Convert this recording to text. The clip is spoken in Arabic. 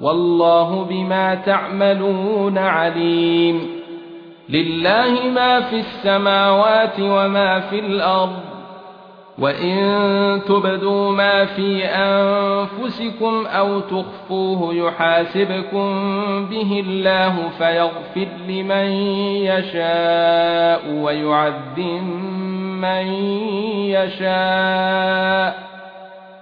والله بما تعملون عليم. لله ما في السماوات وما في الأرض. وإن تبدوا ما في أنفسكم أو تخفوه يحاسبكم به الله فيغفر لمن يشاء ويعذب من يشاء.